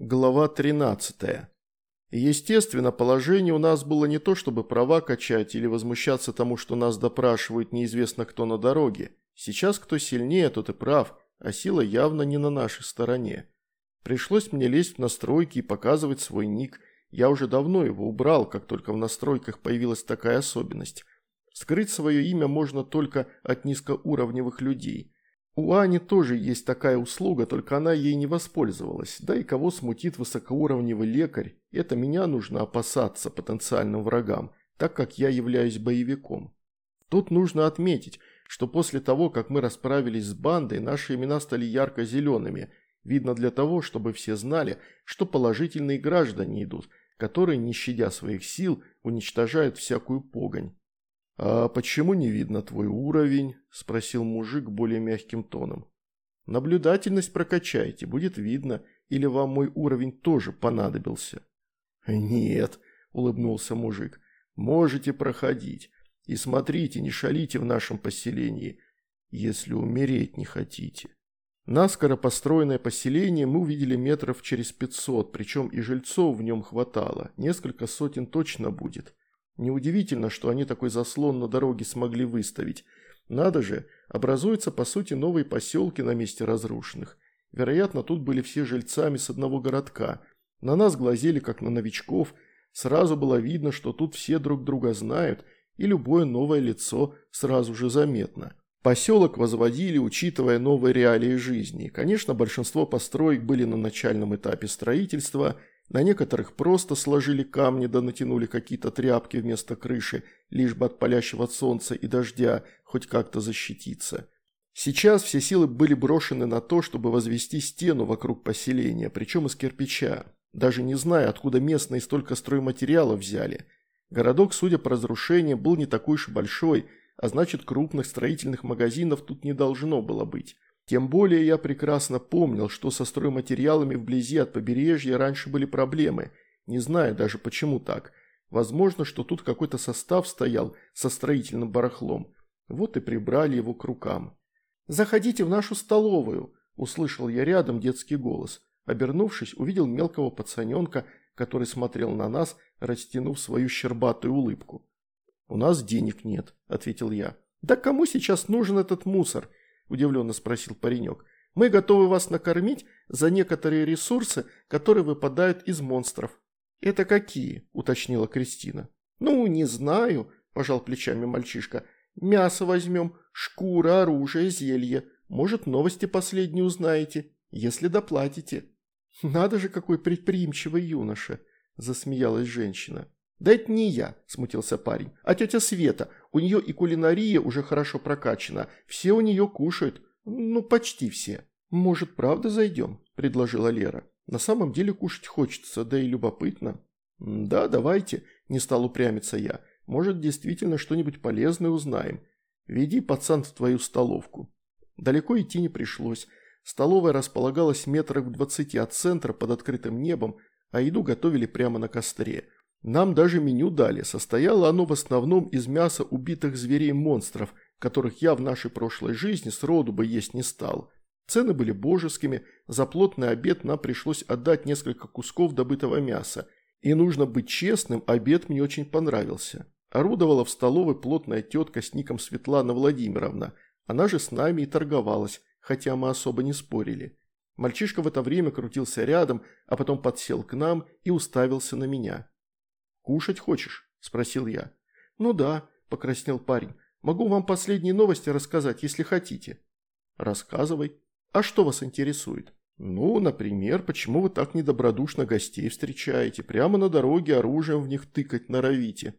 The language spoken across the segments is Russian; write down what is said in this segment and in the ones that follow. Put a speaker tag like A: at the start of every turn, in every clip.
A: Глава 13. Естественно, положение у нас было не то, чтобы права качать или возмущаться тому, что нас допрашивают неизвестно кто на дороге. Сейчас кто сильнее, тот и прав, а сила явно не на нашей стороне. Пришлось мне лезть в настройки и показывать свой ник. Я уже давно его убрал, как только в настройках появилась такая особенность. Скрыть свое имя можно только от низкоуровневых людей – у Ани тоже есть такая услуга, только она ей не воспользовалась. Да и кого смутит высокоуровневый лекарь, это меня нужно опасаться потенциальным врагам, так как я являюсь боевиком. Тут нужно отметить, что после того, как мы расправились с бандой, наши имена стали ярко-зелеными. Видно для того, чтобы все знали, что положительные граждане идут, которые, не щадя своих сил, уничтожают всякую погонь. «А почему не видно твой уровень?» – спросил мужик более мягким тоном. «Наблюдательность прокачайте, будет видно, или вам мой уровень тоже понадобился?» «Нет», – улыбнулся мужик, – «можете проходить. И смотрите, не шалите в нашем поселении, если умереть не хотите». Наскоро построенное поселение мы увидели метров через пятьсот, причем и жильцов в нем хватало, несколько сотен точно будет. Неудивительно, что они такой заслон на дороге смогли выставить. Надо же, образуются по сути новые поселки на месте разрушенных. Вероятно, тут были все жильцами с одного городка. На нас глазели как на новичков. Сразу было видно, что тут все друг друга знают, и любое новое лицо сразу же заметно. Поселок возводили, учитывая новые реалии жизни. Конечно, большинство построек были на начальном этапе строительства – на некоторых просто сложили камни да натянули какие-то тряпки вместо крыши, лишь бы от палящего солнца и дождя хоть как-то защититься. Сейчас все силы были брошены на то, чтобы возвести стену вокруг поселения, причем из кирпича. Даже не зная, откуда местные столько стройматериалов взяли. Городок, судя по разрушениям, был не такой уж большой, а значит крупных строительных магазинов тут не должно было быть. Тем более я прекрасно помнил, что со стройматериалами вблизи от побережья раньше были проблемы, не знаю даже почему так. Возможно, что тут какой-то состав стоял со строительным барахлом. Вот и прибрали его к рукам. «Заходите в нашу столовую», – услышал я рядом детский голос. Обернувшись, увидел мелкого пацаненка, который смотрел на нас, растянув свою щербатую улыбку. «У нас денег нет», – ответил я. «Да кому сейчас нужен этот мусор?» – удивленно спросил паренек. «Мы готовы вас накормить за некоторые ресурсы, которые выпадают из монстров». «Это какие?» – уточнила Кристина. «Ну, не знаю», – пожал плечами мальчишка. «Мясо возьмем, шкура, оружие, зелье. Может, новости последние узнаете, если доплатите». «Надо же, какой предприимчивый юноша!» – засмеялась женщина. «Да это не я», – смутился парень, – «а тетя Света. У нее и кулинария уже хорошо прокачана. Все у нее кушают. Ну, почти все». «Может, правда зайдем?» – предложила Лера. «На самом деле кушать хочется, да и любопытно». «Да, давайте», – не стал упрямиться я. «Может, действительно что-нибудь полезное узнаем. Веди пацан в твою столовку». Далеко идти не пришлось. Столовая располагалась метрах в двадцати от центра под открытым небом, а еду готовили прямо на костре – нам даже меню дали, состояло оно в основном из мяса убитых зверей-монстров, которых я в нашей прошлой жизни сроду бы есть не стал. Цены были божескими, за плотный обед нам пришлось отдать несколько кусков добытого мяса. И нужно быть честным, обед мне очень понравился. Орудовала в столовой плотная тетка с ником Светлана Владимировна. Она же с нами и торговалась, хотя мы особо не спорили. Мальчишка в это время крутился рядом, а потом подсел к нам и уставился на меня. «Кушать хочешь?» – спросил я. «Ну да», – покраснел парень. «Могу вам последние новости рассказать, если хотите». «Рассказывай. А что вас интересует?» «Ну, например, почему вы так недобродушно гостей встречаете? Прямо на дороге оружием в них тыкать норовите».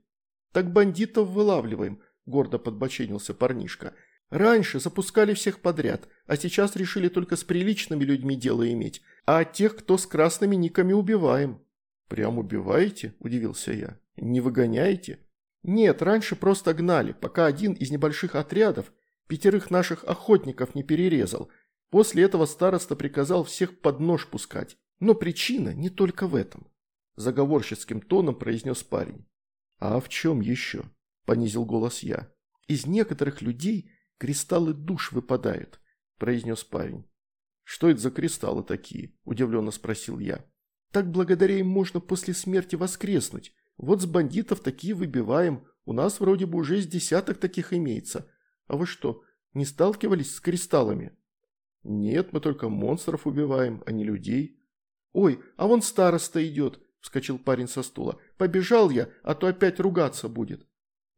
A: «Так бандитов вылавливаем», – гордо подбоченился парнишка. «Раньше запускали всех подряд, а сейчас решили только с приличными людьми дело иметь, а тех, кто с красными никами, убиваем». «Прям убиваете?» – удивился я. «Не выгоняете?» «Нет, раньше просто гнали, пока один из небольших отрядов пятерых наших охотников не перерезал. После этого староста приказал всех под нож пускать. Но причина не только в этом», – заговорщицким тоном произнес парень. «А в чем еще?» – понизил голос я. «Из некоторых людей кристаллы душ выпадают», – произнес парень. «Что это за кристаллы такие?» – удивленно спросил я. Так благодаря им можно после смерти воскреснуть. Вот с бандитов такие выбиваем. У нас вроде бы уже с десяток таких имеется. А вы что, не сталкивались с кристаллами?» «Нет, мы только монстров убиваем, а не людей». «Ой, а вон староста идет», – вскочил парень со стула. «Побежал я, а то опять ругаться будет».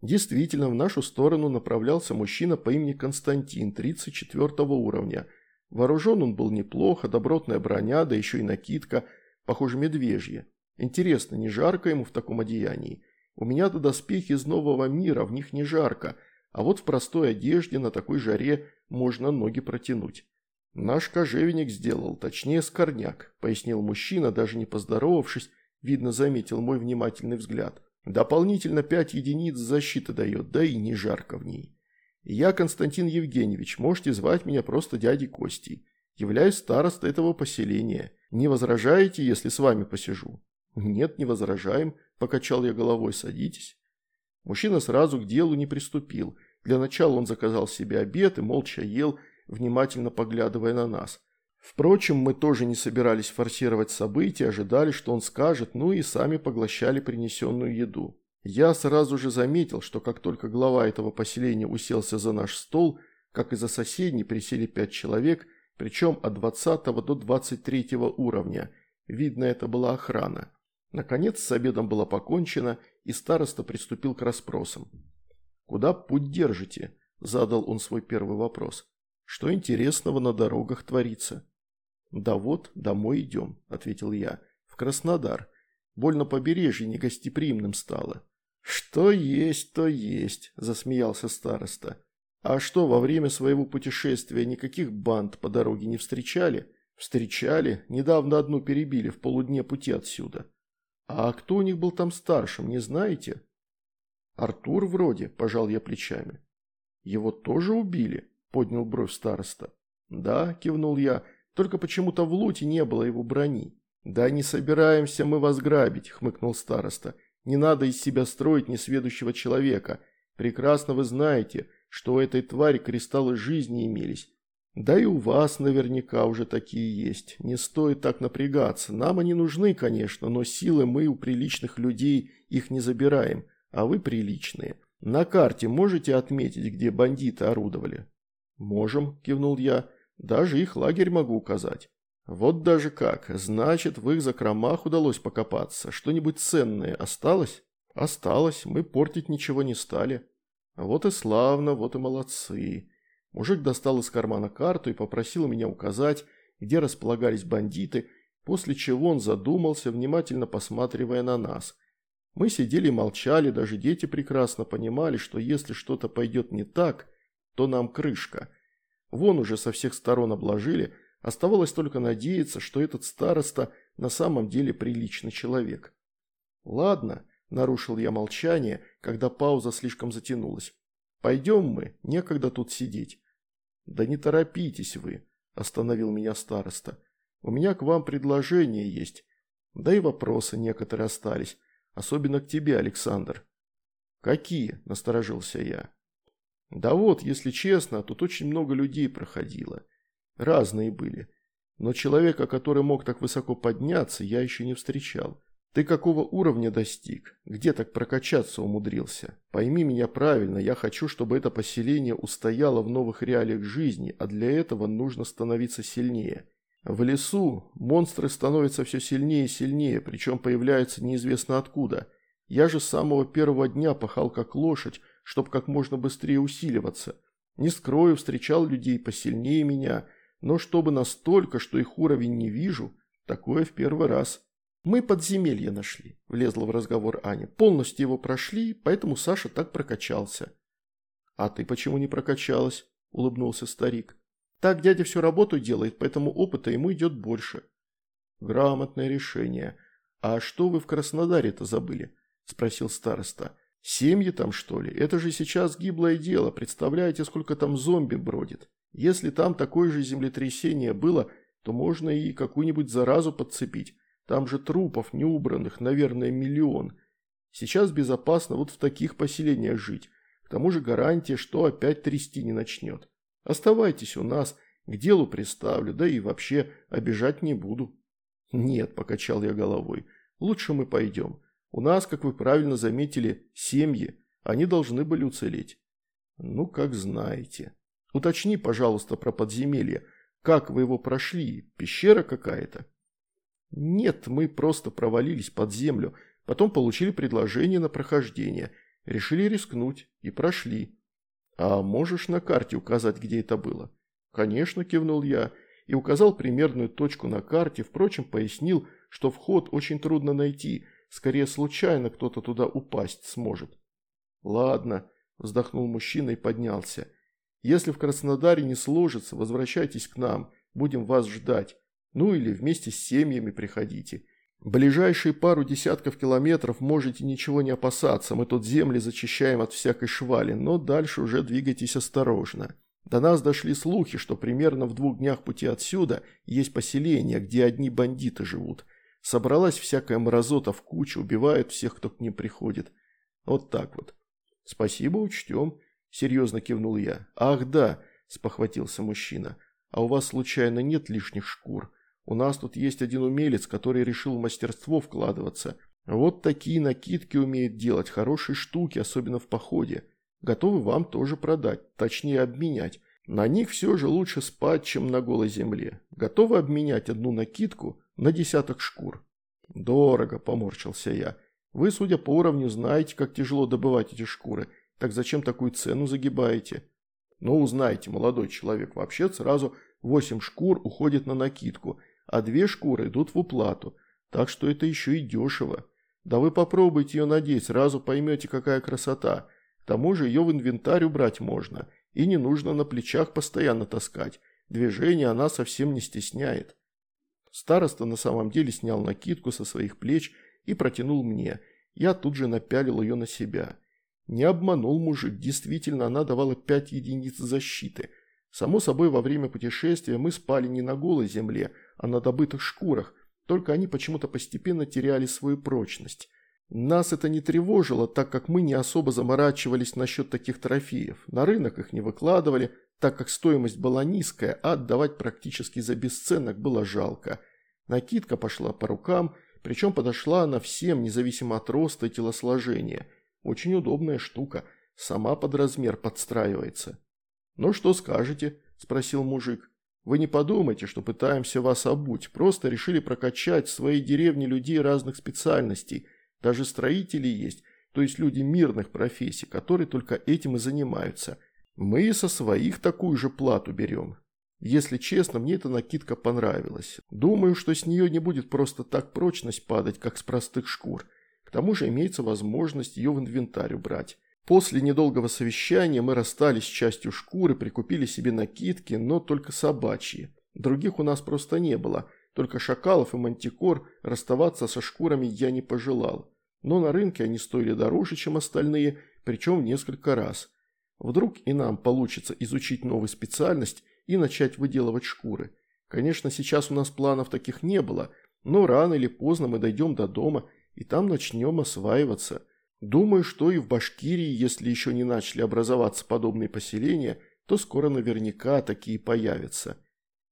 A: Действительно, в нашу сторону направлялся мужчина по имени Константин, 34 уровня. Вооружен он был неплохо, добротная броня, да еще и накидка, похоже, медвежья. Интересно, не жарко ему в таком одеянии? У меня-то доспехи из нового мира, в них не жарко, а вот в простой одежде на такой жаре можно ноги протянуть. «Наш кожевенник сделал, точнее скорняк», – пояснил мужчина, даже не поздоровавшись, видно заметил мой внимательный взгляд. «Дополнительно пять единиц защиты дает, да и не жарко в ней. Я Константин Евгеньевич, можете звать меня просто дядей Костей. Являюсь старостой этого поселения. Не возражаете, если с вами посижу?» «Нет, не возражаем», – покачал я головой, садитесь. Мужчина сразу к делу не приступил. Для начала он заказал себе обед и молча ел – внимательно поглядывая на нас. Впрочем, мы тоже не собирались форсировать события, ожидали, что он скажет, ну и сами поглощали принесенную еду. Я сразу же заметил, что как только глава этого поселения уселся за наш стол, как и за соседний присели пять человек, причем от 20 до 23 уровня. Видно, это была охрана. Наконец, с обедом было покончено, и староста приступил к расспросам. «Куда путь держите?» – задал он свой первый вопрос. Что интересного на дорогах творится?» «Да вот, домой идем», – ответил я. «В Краснодар. Больно побережье негостеприимным стало». «Что есть, то есть», – засмеялся староста. «А что, во время своего путешествия никаких банд по дороге не встречали?» «Встречали. Недавно одну перебили в полудне пути отсюда». «А кто у них был там старшим, не знаете?» «Артур вроде», – пожал я плечами. «Его тоже убили?» – поднял бровь староста. «Да», – кивнул я, – «только почему-то в луте не было его брони». «Да не собираемся мы вас грабить», – хмыкнул староста. «Не надо из себя строить несведущего человека. Прекрасно вы знаете, что у этой твари кристаллы жизни имелись. Да и у вас наверняка уже такие есть. Не стоит так напрягаться. Нам они нужны, конечно, но силы мы у приличных людей их не забираем, а вы приличные. На карте можете отметить, где бандиты орудовали?» «Можем», – кивнул я. «Даже их лагерь могу указать». «Вот даже как. Значит, в их закромах удалось покопаться. Что-нибудь ценное осталось?» «Осталось. Мы портить ничего не стали». «Вот и славно, вот и молодцы». Мужик достал из кармана карту и попросил меня указать, где располагались бандиты, после чего он задумался, внимательно посматривая на нас. Мы сидели и молчали, даже дети прекрасно понимали, что если что-то пойдет не так, то нам крышка. Вон уже со всех сторон обложили, оставалось только надеяться, что этот староста на самом деле приличный человек. «Ладно», – нарушил я молчание, когда пауза слишком затянулась. «Пойдем мы, некогда тут сидеть». «Да не торопитесь вы», – остановил меня староста. «У меня к вам предложение есть. Да и вопросы некоторые остались, особенно к тебе, Александр». «Какие?» – насторожился я. Да вот, если честно, тут очень много людей проходило. Разные были. Но человека, который мог так высоко подняться, я еще не встречал. Ты какого уровня достиг? Где так прокачаться умудрился? Пойми меня правильно, я хочу, чтобы это поселение устояло в новых реалиях жизни, а для этого нужно становиться сильнее. В лесу монстры становятся все сильнее и сильнее, причем появляются неизвестно откуда. Я же с самого первого дня пахал как лошадь, чтобы как можно быстрее усиливаться. Не скрою, встречал людей посильнее меня, но чтобы настолько, что их уровень не вижу, такое в первый раз. Мы подземелье нашли, влезла в разговор Аня. Полностью его прошли, поэтому Саша так прокачался. А ты почему не прокачалась? Улыбнулся старик. Так дядя всю работу делает, поэтому опыта ему идет больше. Грамотное решение. А что вы в Краснодаре-то забыли? Спросил староста. Семьи там, что ли? Это же сейчас гиблое дело. Представляете, сколько там зомби бродит? Если там такое же землетрясение было, то можно и какую-нибудь заразу подцепить. Там же трупов неубранных, наверное, миллион. Сейчас безопасно вот в таких поселениях жить. К тому же гарантия, что опять трясти не начнет. Оставайтесь у нас, к делу приставлю, да и вообще обижать не буду. «Нет», – покачал я головой, – «лучше мы пойдем. У нас, как вы правильно заметили, семьи, они должны были уцелеть». «Ну, как знаете. Уточни, пожалуйста, про подземелье. Как вы его прошли? Пещера какая-то?» «Нет, мы просто провалились под землю, потом получили предложение на прохождение, решили рискнуть и прошли». «А можешь на карте указать, где это было?» «Конечно», – кивнул я и указал примерную точку на карте, впрочем, пояснил, что вход очень трудно найти, скорее случайно кто-то туда упасть сможет. «Ладно», – вздохнул мужчина и поднялся. «Если в Краснодаре не сложится, возвращайтесь к нам, будем вас ждать. Ну или вместе с семьями приходите. Ближайшие пару десятков километров можете ничего не опасаться, мы тут земли зачищаем от всякой швали, но дальше уже двигайтесь осторожно. До нас дошли слухи, что примерно в двух днях пути отсюда есть поселение, где одни бандиты живут. Собралась всякая мразота в кучу, убивают всех, кто к ним приходит. Вот так вот. Спасибо, учтем, серьезно кивнул я. Ах да, спохватился мужчина, а у вас случайно нет лишних шкур? У нас тут есть один умелец, который решил в мастерство вкладываться. Вот такие накидки умеет делать, хорошие штуки, особенно в походе. Готовы вам тоже продать, точнее обменять. На них все же лучше спать, чем на голой земле. Готовы обменять одну накидку на десяток шкур. Дорого, поморщился я. Вы, судя по уровню, знаете, как тяжело добывать эти шкуры. Так зачем такую цену загибаете? Ну, узнаете, молодой человек, вообще сразу восемь шкур уходит на накидку – а две шкуры идут в уплату, так что это еще и дешево. Да вы попробуйте ее надеть, сразу поймете, какая красота. К тому же ее в инвентарь убрать можно, и не нужно на плечах постоянно таскать. Движение она совсем не стесняет. Староста на самом деле снял накидку со своих плеч и протянул мне. Я тут же напялил ее на себя. Не обманул мужик, действительно она давала пять единиц защиты. Само собой, во время путешествия мы спали не на голой земле, а на добытых шкурах, только они почему-то постепенно теряли свою прочность. Нас это не тревожило, так как мы не особо заморачивались насчет таких трофеев. На рынок их не выкладывали, так как стоимость была низкая, а отдавать практически за бесценок было жалко. Накидка пошла по рукам, причем подошла она всем, независимо от роста и телосложения. Очень удобная штука, сама под размер подстраивается. «Ну что скажете?» – спросил мужик. Вы не подумайте, что пытаемся вас обуть, просто решили прокачать в своей деревне людей разных специальностей. Даже строители есть, то есть люди мирных профессий, которые только этим и занимаются. Мы со своих такую же плату берем. Если честно, мне эта накидка понравилась. Думаю, что с нее не будет просто так прочность падать, как с простых шкур. К тому же имеется возможность ее в инвентарь убрать. После недолгого совещания мы расстались с частью шкуры, прикупили себе накидки, но только собачьи. Других у нас просто не было, только шакалов и мантикор, расставаться со шкурами я не пожелал. Но на рынке они стоили дороже, чем остальные, причем несколько раз. Вдруг и нам получится изучить новую специальность и начать выделывать шкуры. Конечно, сейчас у нас планов таких не было, но рано или поздно мы дойдем до дома и там начнем осваиваться – Думаю, что и в Башкирии, если еще не начали образоваться подобные поселения, то скоро наверняка такие появятся.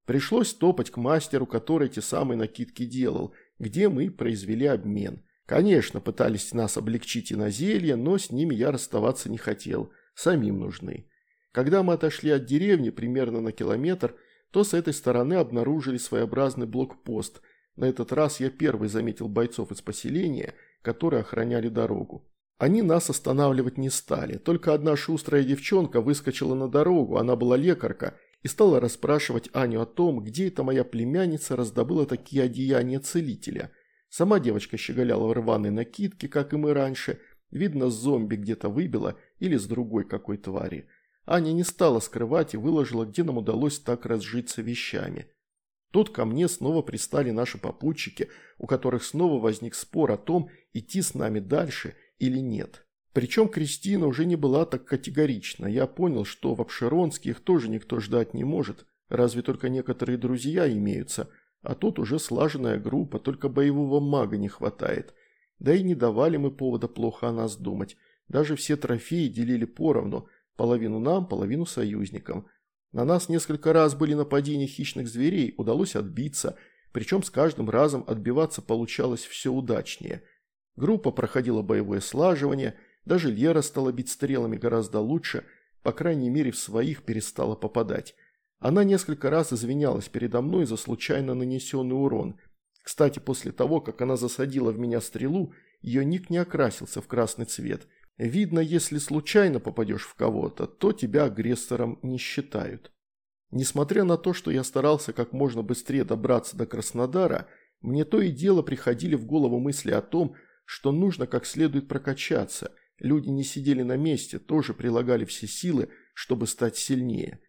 A: Пришлось топать к мастеру, который эти самые накидки делал, где мы произвели обмен. Конечно, пытались нас облегчить и на зелье, но с ними я расставаться не хотел, самим нужны. Когда мы отошли от деревни примерно на километр, то с этой стороны обнаружили своеобразный блокпост. На этот раз я первый заметил бойцов из поселения, которые охраняли дорогу. Они нас останавливать не стали, только одна шустрая девчонка выскочила на дорогу, она была лекарка, и стала расспрашивать Аню о том, где эта моя племянница раздобыла такие одеяния целителя. Сама девочка щеголяла в рваной накидке, как и мы раньше, видно, зомби где-то выбила или с другой какой твари. Аня не стала скрывать и выложила, где нам удалось так разжиться вещами. Тут ко мне снова пристали наши попутчики, у которых снова возник спор о том, идти с нами дальше – или нет. Причем Кристина уже не была так категорична. Я понял, что в Обширонске их тоже никто ждать не может, разве только некоторые друзья имеются, а тут уже слаженная группа, только боевого мага не хватает. Да и не давали мы повода плохо о нас думать. Даже все трофеи делили поровну, половину нам, половину союзникам. На нас несколько раз были нападения хищных зверей, удалось отбиться, причем с каждым разом отбиваться получалось все удачнее. Группа проходила боевое слаживание, даже Лера стала бить стрелами гораздо лучше, по крайней мере в своих перестала попадать. Она несколько раз извинялась передо мной за случайно нанесенный урон. Кстати, после того, как она засадила в меня стрелу, ее ник не окрасился в красный цвет. Видно, если случайно попадешь в кого-то, то тебя агрессором не считают. Несмотря на то, что я старался как можно быстрее добраться до Краснодара, мне то и дело приходили в голову мысли о том, что нужно как следует прокачаться. Люди не сидели на месте, тоже прилагали все силы, чтобы стать сильнее.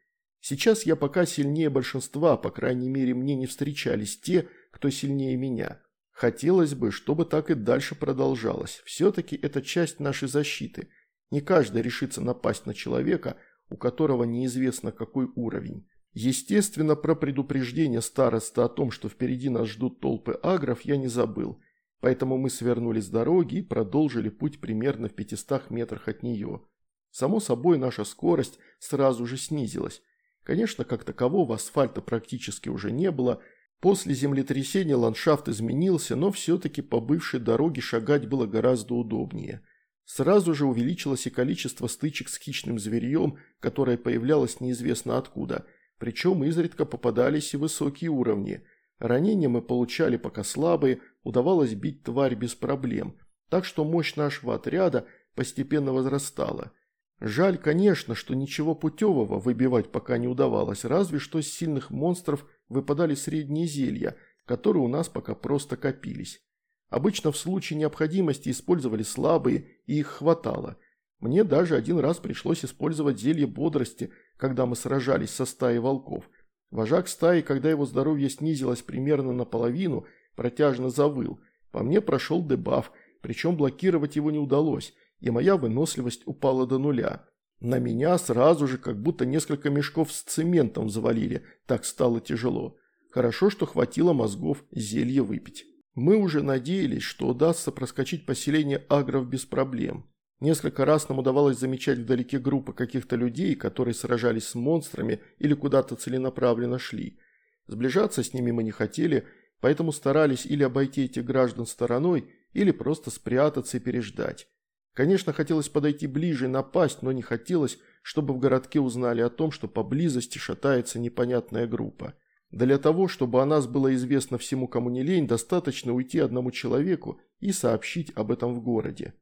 A: Сейчас я пока сильнее большинства, по крайней мере мне не встречались те, кто сильнее меня. Хотелось бы, чтобы так и дальше продолжалось. Все-таки это часть нашей защиты. Не каждый решится напасть на человека, у которого неизвестно какой уровень. Естественно, про предупреждение староста о том, что впереди нас ждут толпы агров, я не забыл. Поэтому мы свернули с дороги и продолжили путь примерно в 500 метрах от нее. Само собой, наша скорость сразу же снизилась. Конечно, как такового асфальта практически уже не было. После землетрясения ландшафт изменился, но все-таки по бывшей дороге шагать было гораздо удобнее. Сразу же увеличилось и количество стычек с хищным зверьем, которое появлялось неизвестно откуда. Причем изредка попадались и высокие уровни. Ранения мы получали пока слабые, удавалось бить тварь без проблем. Так что мощь нашего отряда постепенно возрастала. Жаль, конечно, что ничего путевого выбивать пока не удавалось, разве что с сильных монстров выпадали средние зелья, которые у нас пока просто копились. Обычно в случае необходимости использовали слабые, и их хватало. Мне даже один раз пришлось использовать зелье бодрости, когда мы сражались со стаей волков. Вожак стаи, когда его здоровье снизилось примерно наполовину, протяжно завыл. По мне прошел дебаф, причем блокировать его не удалось, и моя выносливость упала до нуля. На меня сразу же как будто несколько мешков с цементом завалили, так стало тяжело. Хорошо, что хватило мозгов зелье выпить. Мы уже надеялись, что удастся проскочить поселение агров без проблем. Несколько раз нам удавалось замечать вдалеке группы каких-то людей, которые сражались с монстрами или куда-то целенаправленно шли. Сближаться с ними мы не хотели, поэтому старались или обойти этих граждан стороной, или просто спрятаться и переждать. Конечно, хотелось подойти ближе и напасть, но не хотелось, чтобы в городке узнали о том, что поблизости шатается непонятная группа. Для того, чтобы о нас было известно всему, кому не лень, достаточно уйти одному человеку и сообщить об этом в городе.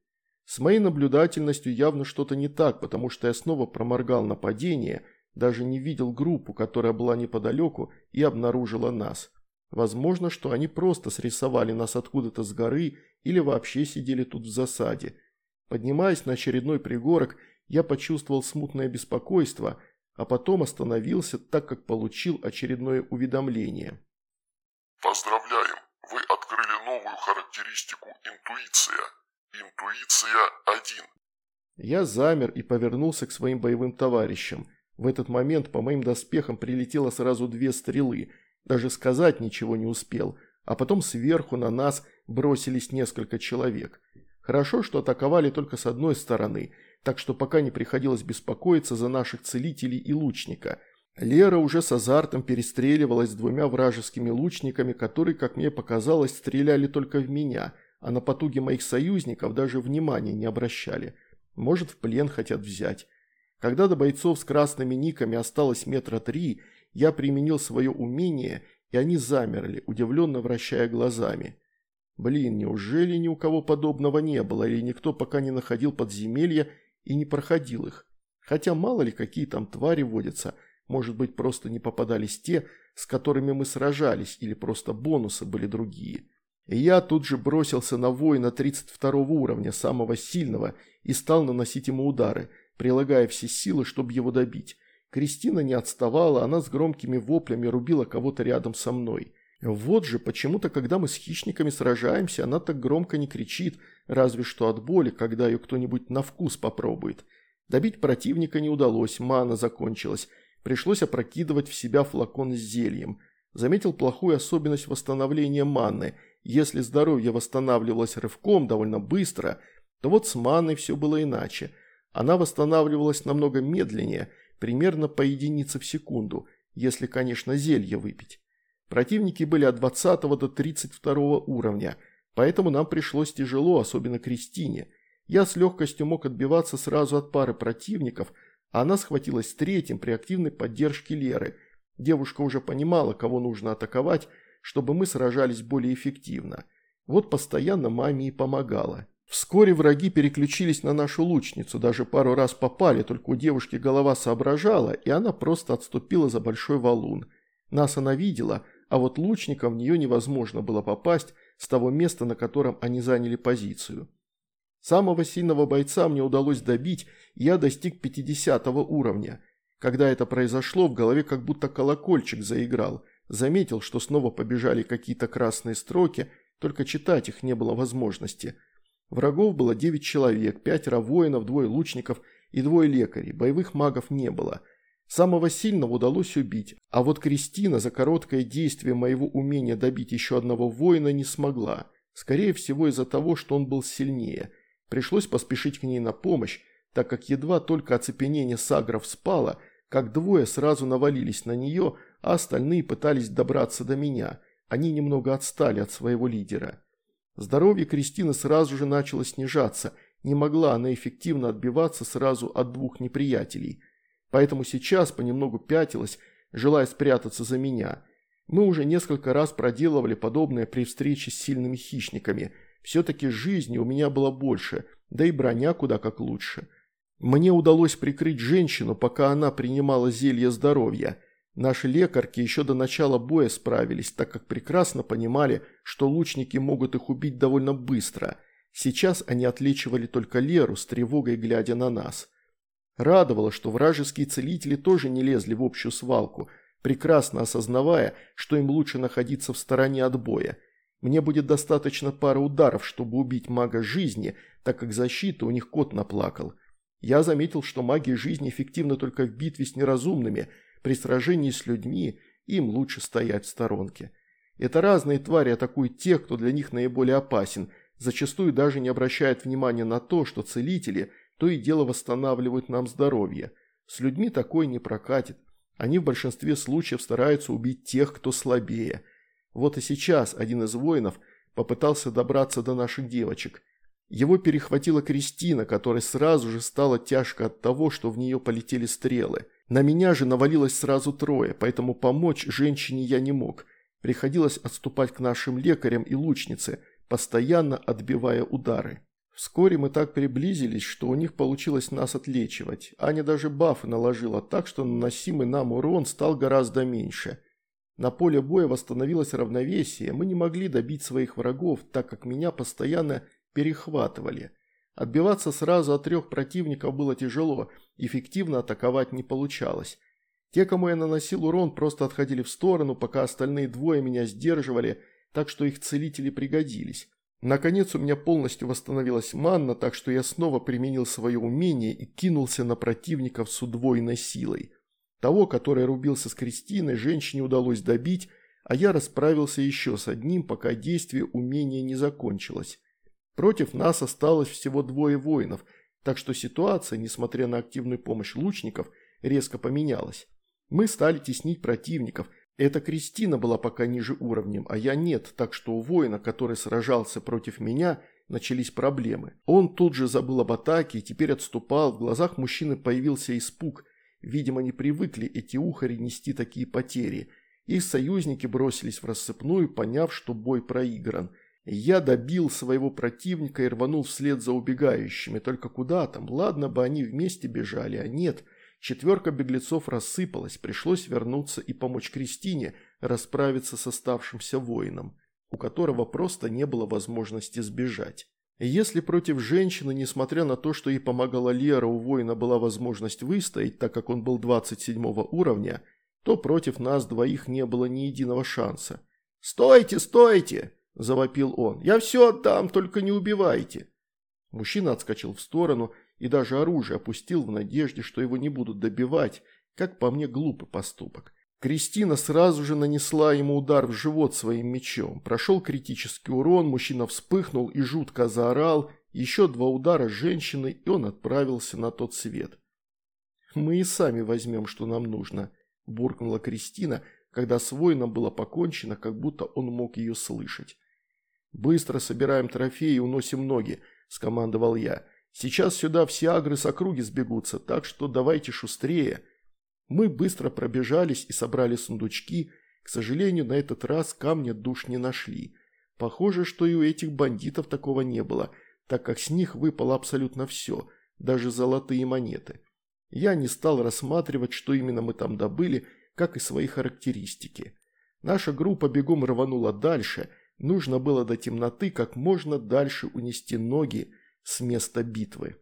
A: С моей наблюдательностью явно что-то не так, потому что я снова проморгал нападение, даже не видел группу, которая была неподалеку и обнаружила нас. Возможно, что они просто срисовали нас откуда-то с горы или вообще сидели тут в засаде. Поднимаясь на очередной пригорок, я почувствовал смутное беспокойство, а потом остановился, так как получил очередное уведомление.
B: Поздравляем! Вы открыли новую характеристику «Интуиция». Интуиция 1.
A: Я замер и повернулся к своим боевым товарищам. В этот момент по моим доспехам прилетело сразу две стрелы. Даже сказать ничего не успел. А потом сверху на нас бросились несколько человек. Хорошо, что атаковали только с одной стороны – так что пока не приходилось беспокоиться за наших целителей и лучника. Лера уже с азартом перестреливалась с двумя вражескими лучниками, которые, как мне показалось, стреляли только в меня, а на потуги моих союзников даже внимания не обращали. Может, в плен хотят взять. Когда до бойцов с красными никами осталось метра три, я применил свое умение, и они замерли, удивленно вращая глазами. Блин, неужели ни у кого подобного не было, или никто пока не находил подземелья и не проходил их. Хотя мало ли какие там твари водятся, может быть просто не попадались те, с которыми мы сражались, или просто бонусы были другие. И я тут же бросился на воина 32 уровня, самого сильного, и стал наносить ему удары, прилагая все силы, чтобы его добить. Кристина не отставала, она с громкими воплями рубила кого-то рядом со мной. Вот же, почему-то, когда мы с хищниками сражаемся, она так громко не кричит, разве что от боли, когда ее кто-нибудь на вкус попробует. Добить противника не удалось, мана закончилась. Пришлось опрокидывать в себя флакон с зельем. Заметил плохую особенность восстановления маны. Если здоровье восстанавливалось рывком довольно быстро, то вот с маной все было иначе. Она восстанавливалась намного медленнее, примерно по единице в секунду, если, конечно, зелье выпить. Противники были от 20 до 32 уровня, поэтому нам пришлось тяжело, особенно Кристине. Я с легкостью мог отбиваться сразу от пары противников, а она схватилась с третьим при активной поддержке Леры. Девушка уже понимала, кого нужно атаковать, чтобы мы сражались более эффективно. Вот постоянно маме и помогала. Вскоре враги переключились на нашу лучницу, даже пару раз попали, только у девушки голова соображала, и она просто отступила за большой валун. Нас она видела, а вот лучникам в нее невозможно было попасть с того места, на котором они заняли позицию. Самого сильного бойца мне удалось добить, я достиг 50 уровня. Когда это произошло, в голове как будто колокольчик заиграл. Заметил, что снова побежали какие-то красные строки, только читать их не было возможности – Врагов было 9 человек, пятеро воинов, двое лучников и двое лекарей, боевых магов не было. Самого сильного удалось убить, а вот Кристина за короткое действие моего умения добить еще одного воина не смогла. Скорее всего из-за того, что он был сильнее. Пришлось поспешить к ней на помощь, так как едва только оцепенение сагров спало, как двое сразу навалились на нее, а остальные пытались добраться до меня. Они немного отстали от своего лидера. Здоровье Кристины сразу же начало снижаться, не могла она эффективно отбиваться сразу от двух неприятелей. Поэтому сейчас понемногу пятилась, желая спрятаться за меня. Мы уже несколько раз проделывали подобное при встрече с сильными хищниками. Все-таки жизни у меня было больше, да и броня куда как лучше. Мне удалось прикрыть женщину, пока она принимала зелье здоровья – Наши лекарки еще до начала боя справились, так как прекрасно понимали, что лучники могут их убить довольно быстро. Сейчас они отличивали только Леру с тревогой, глядя на нас. Радовало, что вражеские целители тоже не лезли в общую свалку, прекрасно осознавая, что им лучше находиться в стороне от боя. Мне будет достаточно пары ударов, чтобы убить мага жизни, так как защита у них кот наплакал. Я заметил, что магия жизни эффективна только в битве с неразумными – при сражении с людьми им лучше стоять в сторонке. Это разные твари атакуют тех, кто для них наиболее опасен, зачастую даже не обращают внимания на то, что целители то и дело восстанавливают нам здоровье. С людьми такое не прокатит. Они в большинстве случаев стараются убить тех, кто слабее. Вот и сейчас один из воинов попытался добраться до наших девочек. Его перехватила Кристина, которой сразу же стало тяжко от того, что в нее полетели стрелы. На меня же навалилось сразу трое, поэтому помочь женщине я не мог. Приходилось отступать к нашим лекарям и лучнице, постоянно отбивая удары. Вскоре мы так приблизились, что у них получилось нас отлечивать. Аня даже бафы наложила так, что наносимый нам урон стал гораздо меньше. На поле боя восстановилось равновесие, мы не могли добить своих врагов, так как меня постоянно перехватывали. Отбиваться сразу от трех противников было тяжело, эффективно атаковать не получалось. Те, кому я наносил урон, просто отходили в сторону, пока остальные двое меня сдерживали, так что их целители пригодились. Наконец у меня полностью восстановилась манна, так что я снова применил свое умение и кинулся на противников с удвоенной силой. Того, который рубился с Кристиной, женщине удалось добить, а я расправился еще с одним, пока действие умения не закончилось. Против нас осталось всего двое воинов, так что ситуация, несмотря на активную помощь лучников, резко поменялась. Мы стали теснить противников. Эта Кристина была пока ниже уровнем, а я нет, так что у воина, который сражался против меня, начались проблемы. Он тут же забыл об атаке и теперь отступал, в глазах мужчины появился испуг. Видимо, не привыкли эти ухари нести такие потери. Их союзники бросились в рассыпную, поняв, что бой проигран – я добил своего противника и рванул вслед за убегающими. Только куда там? Ладно бы они вместе бежали, а нет. Четверка беглецов рассыпалась, пришлось вернуться и помочь Кристине расправиться с оставшимся воином, у которого просто не было возможности сбежать. Если против женщины, несмотря на то, что ей помогала Лера, у воина была возможность выстоять, так как он был 27 уровня, то против нас двоих не было ни единого шанса. «Стойте, стойте!» – завопил он. «Я все отдам, только не убивайте!» Мужчина отскочил в сторону и даже оружие опустил в надежде, что его не будут добивать, как по мне глупый поступок. Кристина сразу же нанесла ему удар в живот своим мечом. Прошел критический урон, мужчина вспыхнул и жутко заорал. Еще два удара женщины, и он отправился на тот свет. «Мы и сами возьмем, что нам нужно», – буркнула Кристина, когда с воином было покончено, как будто он мог ее слышать. «Быстро собираем трофеи и уносим ноги», – скомандовал я. «Сейчас сюда все агры с округи сбегутся, так что давайте шустрее». Мы быстро пробежались и собрали сундучки. К сожалению, на этот раз камня душ не нашли. Похоже, что и у этих бандитов такого не было, так как с них выпало абсолютно все, даже золотые монеты. Я не стал рассматривать, что именно мы там добыли, как и свои характеристики. Наша группа бегом рванула дальше, нужно было до темноты как можно дальше унести ноги с места битвы.